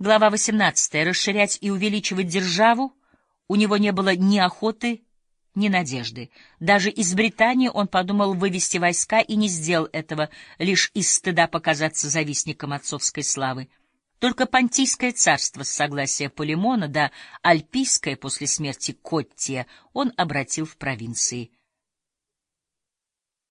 Глава 18. Расширять и увеличивать державу у него не было ни охоты, ни надежды. Даже из Британии он подумал вывести войска и не сделал этого лишь из стыда показаться завистником отцовской славы. Только Понтийское царство с согласия Полимона да Альпийское после смерти Коттия он обратил в провинции —